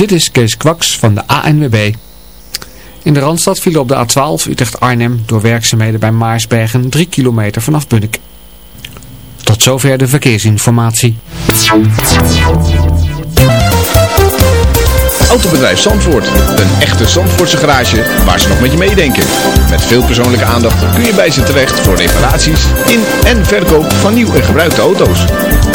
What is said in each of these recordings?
Dit is Kees Kwaks van de ANWB. In de Randstad vielen op de A12 Utrecht-Arnhem door werkzaamheden bij Maarsbergen 3 kilometer vanaf Bunnik. Tot zover de verkeersinformatie. Autobedrijf Zandvoort. Een echte Zandvoortse garage waar ze nog met je meedenken. Met veel persoonlijke aandacht kun je bij ze terecht voor reparaties in en verkoop van nieuw en gebruikte auto's.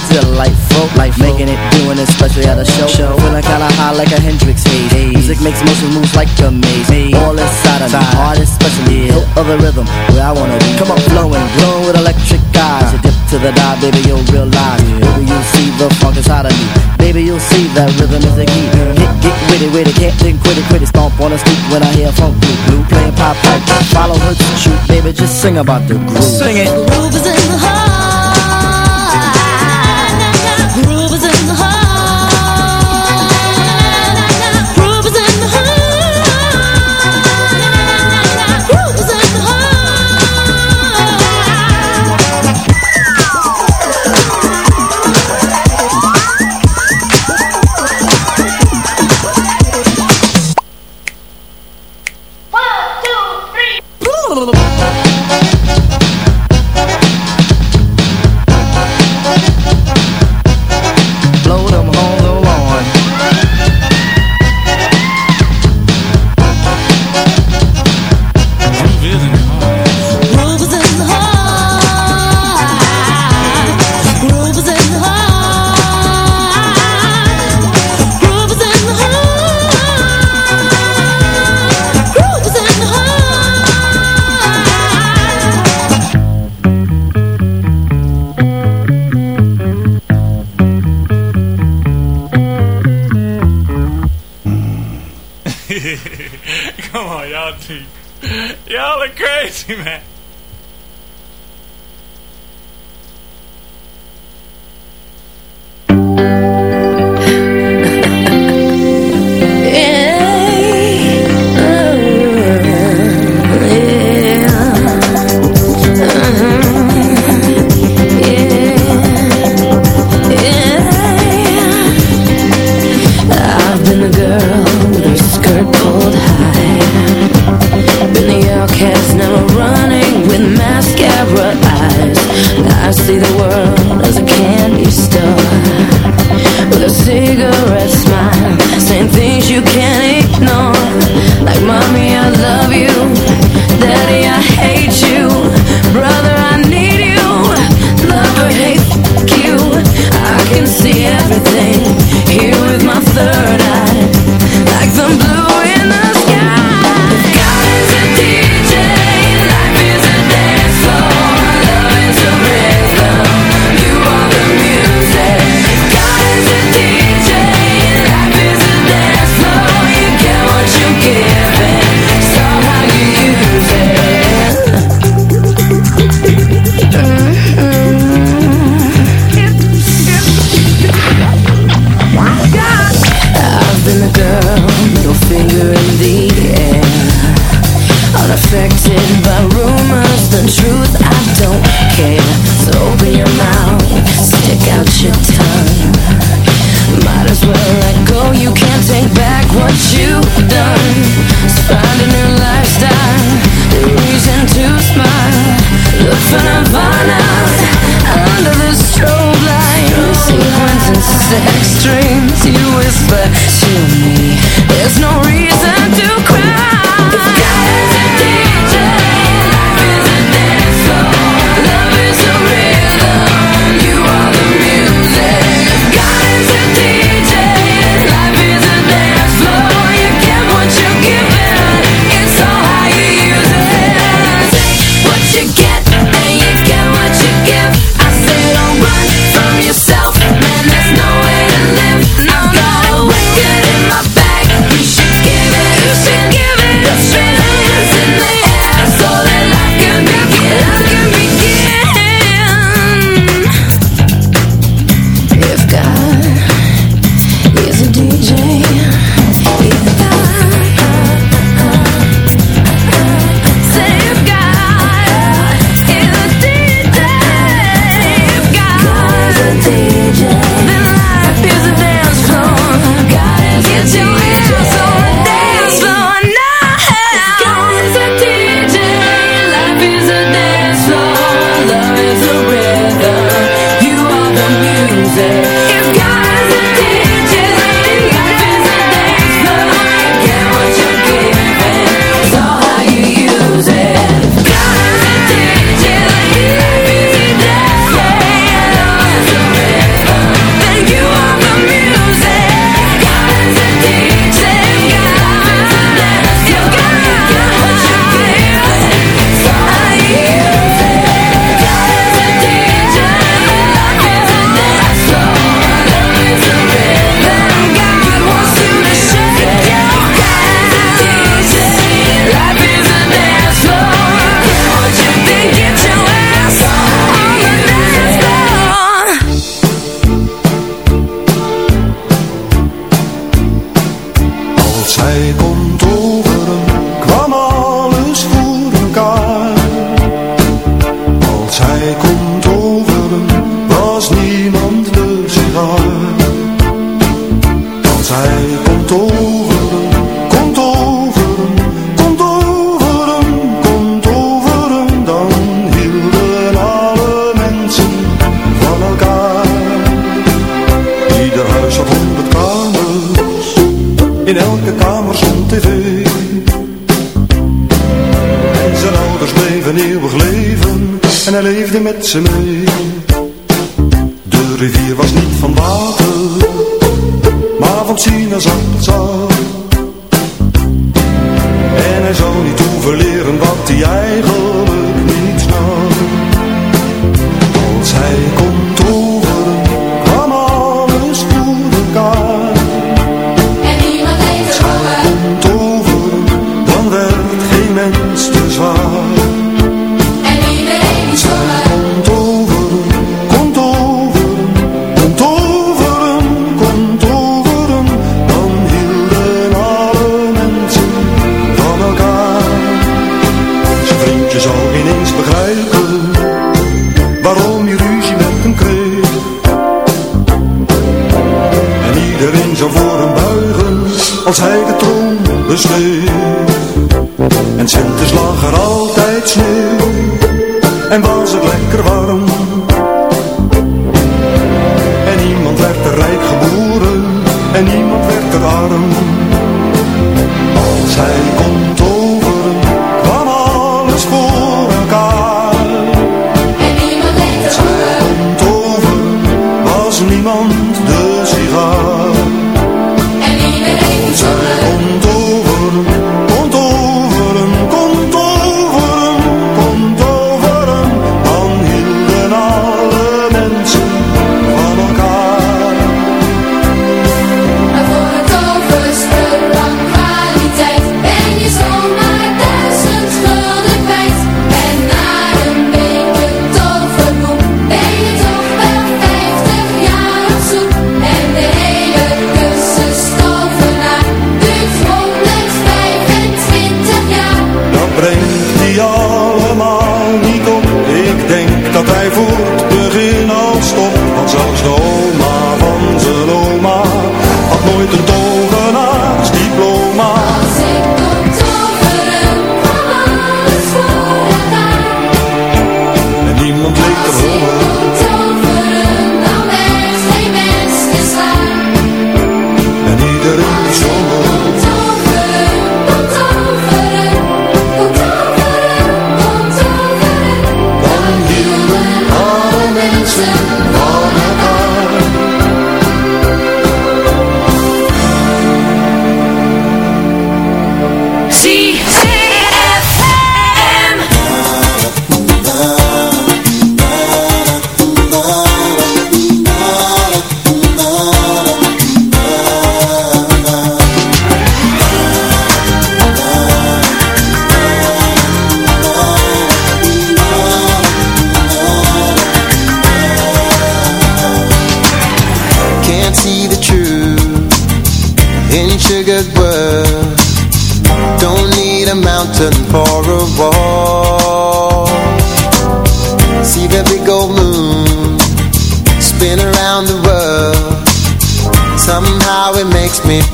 feeling delightful. life Making it, doing it, especially at a show. show. Feeling kinda high like a Hendrix haze. Music makes motion moves like a maze. All inside of me, heart is special, Yeah. No other rhythm, where I wanna be. Come on, flowing, glowing with electric eyes. Uh. You dip to the dive, baby, you'll realize. Yeah. Baby, you'll see the funk inside of me. Baby, you'll see that rhythm is the key. Get, get with it, with it, can't think, quit it, quit it. Stomp on the street when I hear funk blue, blue. Playing pop pipe, follow her to shoot. Baby, just sing about the groove. Sing it. The groove is in the heart.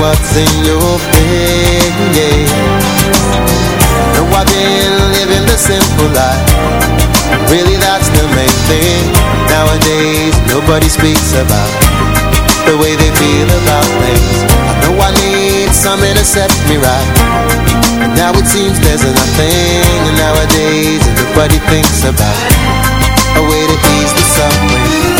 what's in your bed, yeah. No, I've been living the simple life Really that's the main thing Nowadays nobody speaks about The way they feel about things I know I need something to set me right And now it seems there's nothing And nowadays Everybody thinks about A way to ease the suffering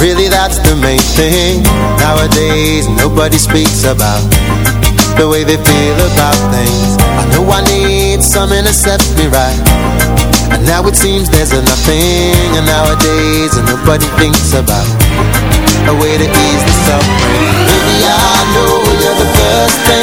Really that's the main thing Nowadays nobody speaks about The way they feel about things I know I need some to set me right And now it seems there's nothing And nowadays nobody thinks about A way to ease the suffering Maybe I know you're the first thing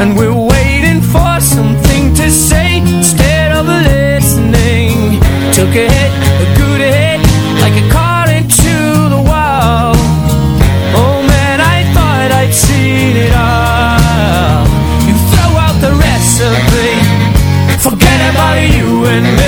and we're waiting for something to say instead of listening. Took a hit, a good hit, like a car into the wall. Oh man, I thought I'd seen it all. You throw out the recipe, forget about you and me.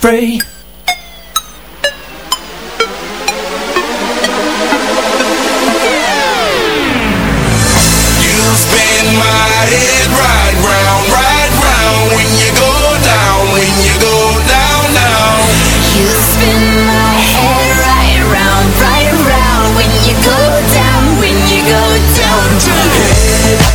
free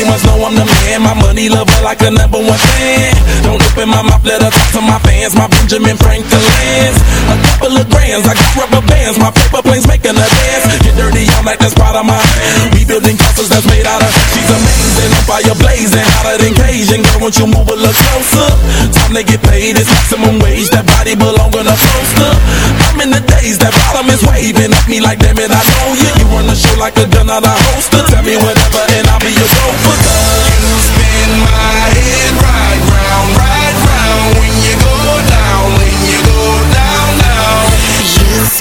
They must know I'm the man. My money lover like the number one fan. Don't open my mouth, let her talk to my fans. My Benjamin Franklin's. I got rubber bands, my paper planes making a dance. Get dirty, I'm like that's part of my hand. We building castles that's made out of. She's amazing, I'm fire blazing, hotter than Cajun. Girl, won't you move a little closer? Time to get paid, it's maximum wage. That body belong on a poster. I'm in the days that bottom is waving at me like damn it, I know you. You run the show like a gun on the holster. Tell me whatever and I'll be your gopher. You spin my head right.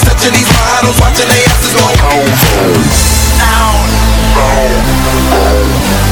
touching these models, watching they asses go. down, down.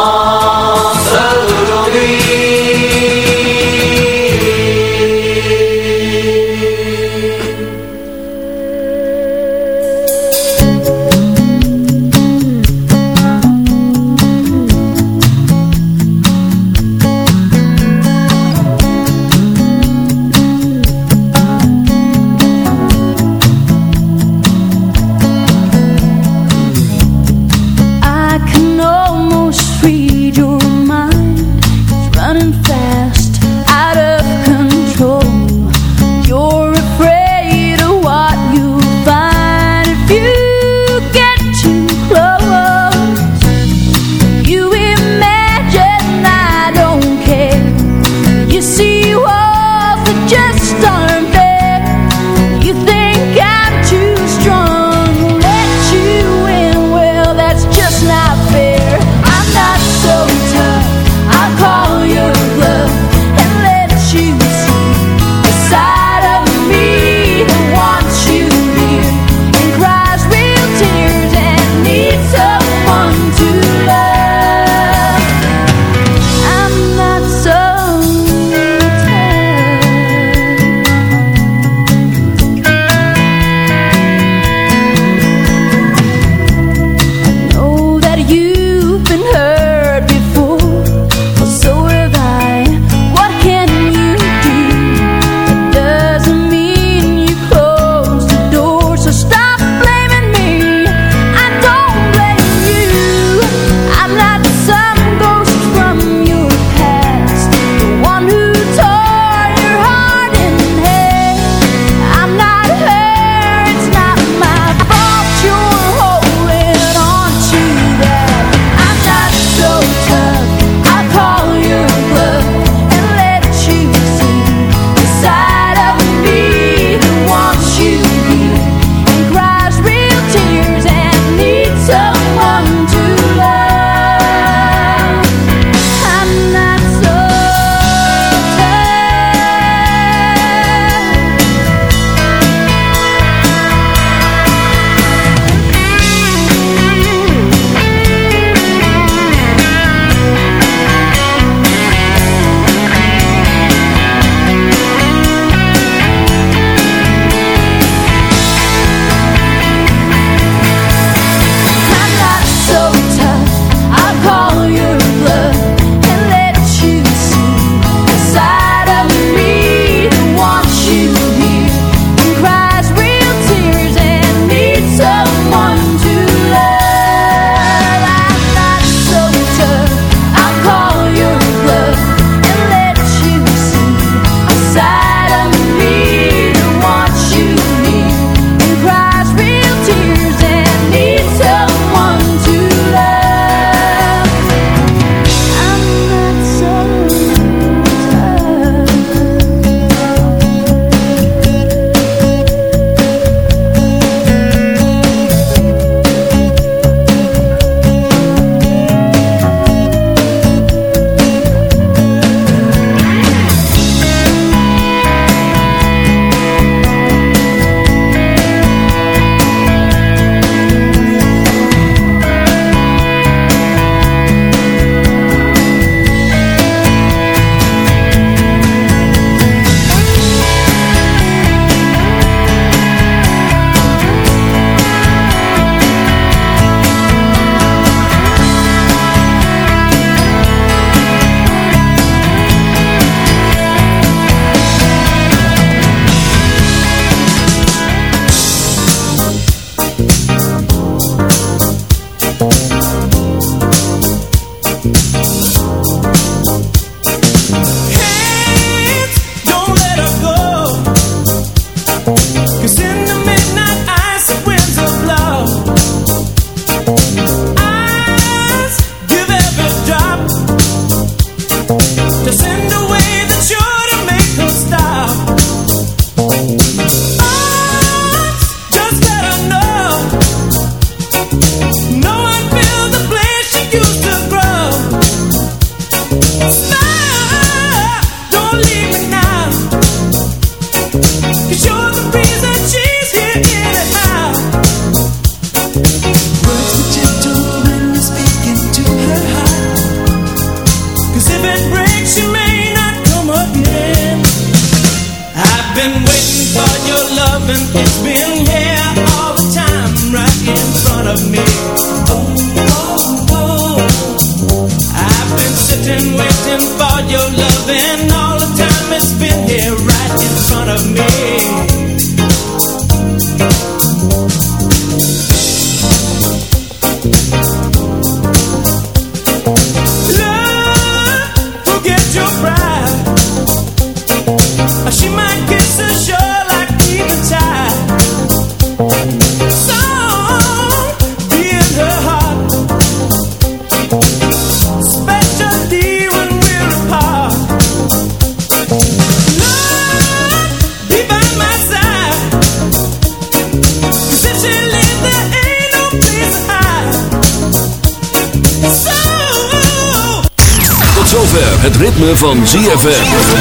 van ZFM.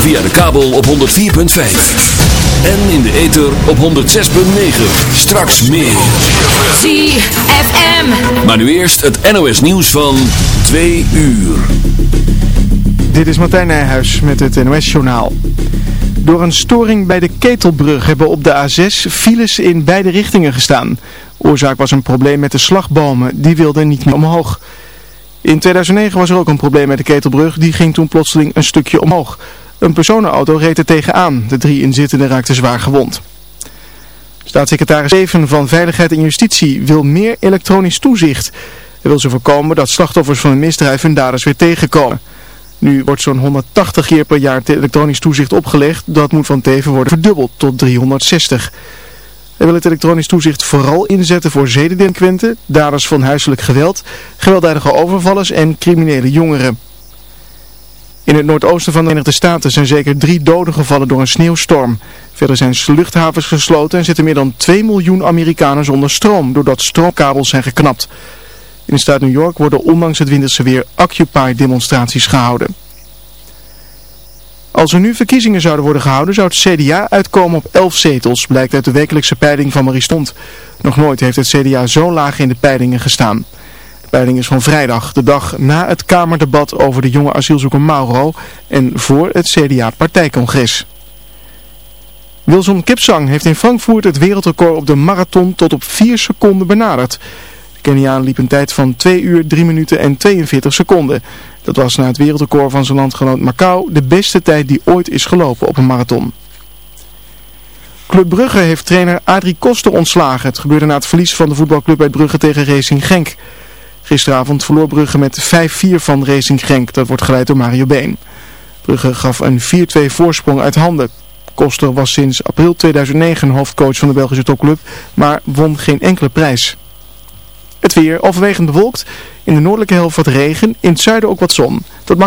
Via de kabel op 104.5. En in de ether op 106.9. Straks meer. ZFM. Maar nu eerst het NOS nieuws van 2 uur. Dit is Martijn Nijhuis met het NOS journaal. Door een storing bij de Ketelbrug hebben op de A6 files in beide richtingen gestaan. Oorzaak was een probleem met de slagbomen, die wilden niet meer omhoog. In 2009 was er ook een probleem met de ketelbrug, die ging toen plotseling een stukje omhoog. Een personenauto reed er tegenaan, de drie inzittenden raakten zwaar gewond. Staatssecretaris Steven van Veiligheid en Justitie wil meer elektronisch toezicht. Hij wil ze voorkomen dat slachtoffers van een misdrijf hun daders weer tegenkomen. Nu wordt zo'n 180 keer per jaar elektronisch toezicht opgelegd, dat moet van Teven worden verdubbeld tot 360. Hij wil het elektronisch toezicht vooral inzetten voor zedendelinquenten, daders van huiselijk geweld, gewelddadige overvallers en criminele jongeren. In het noordoosten van de Verenigde Staten zijn zeker drie doden gevallen door een sneeuwstorm. Verder zijn luchthavens gesloten en zitten meer dan 2 miljoen Amerikanen zonder stroom, doordat stroomkabels zijn geknapt. In de staat New York worden ondanks het winterse weer Occupy-demonstraties gehouden. Als er nu verkiezingen zouden worden gehouden, zou het CDA uitkomen op 11 zetels, blijkt uit de wekelijkse peiling van Marie-Stond. Nog nooit heeft het CDA zo laag in de peilingen gestaan. De peiling is van vrijdag, de dag na het Kamerdebat over de jonge asielzoeker Mauro en voor het CDA-partijcongres. Wilson Kipsang heeft in Frankfurt het wereldrecord op de marathon tot op 4 seconden benaderd. De Keniaan liep een tijd van 2 uur, 3 minuten en 42 seconden. Dat was na het wereldrecord van zijn landgenoot Macau de beste tijd die ooit is gelopen op een marathon. Club Brugge heeft trainer Adrie Koster ontslagen. Het gebeurde na het verlies van de voetbalclub bij Brugge tegen Racing Genk. Gisteravond verloor Brugge met 5-4 van Racing Genk. Dat wordt geleid door Mario Been. Brugge gaf een 4-2 voorsprong uit handen. Koster was sinds april 2009 hoofdcoach van de Belgische topclub, maar won geen enkele prijs. Het weer overwegend bewolkt. In de noordelijke helft wat regen. In het zuiden ook wat zon. Tot